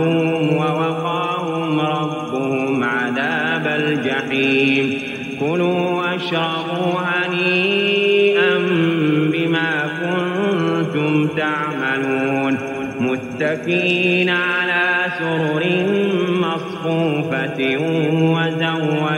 ربهم ووقاهم ربهم عذاب الجحيم. كلوا واشربوا هنيئا بما كنتم تعملون. متكئين على سرر مصفوفة وزوجناهم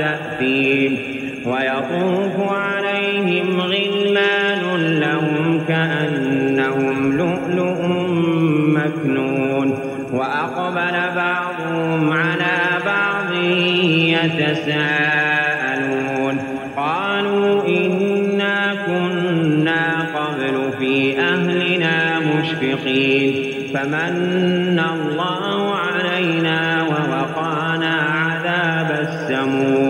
تأثيم ويطوف عليهم غلمان لهم كأنهم لؤلؤ مكنون وأقبل بعضهم على بعض يتساءلون قالوا إنا كنا قبل في أهلنا مشفقين فمن الله علينا ووقانا عذاب السموم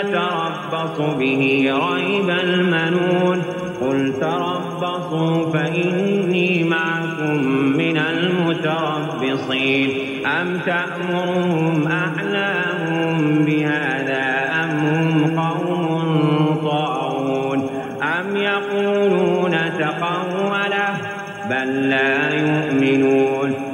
نتربص به ريب المنون. قل تربصوا فإني معكم من المتربصين. أم تأمرهم أحلامهم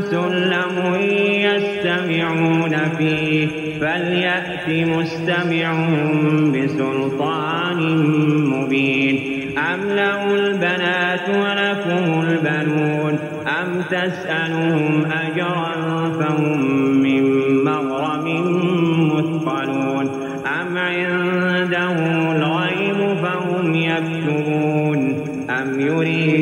سلم يستمعون فيه فليأت مستمعهم بسلطان مبين. أم له البنات ولكم البنون أم تسألهم أجرا فهم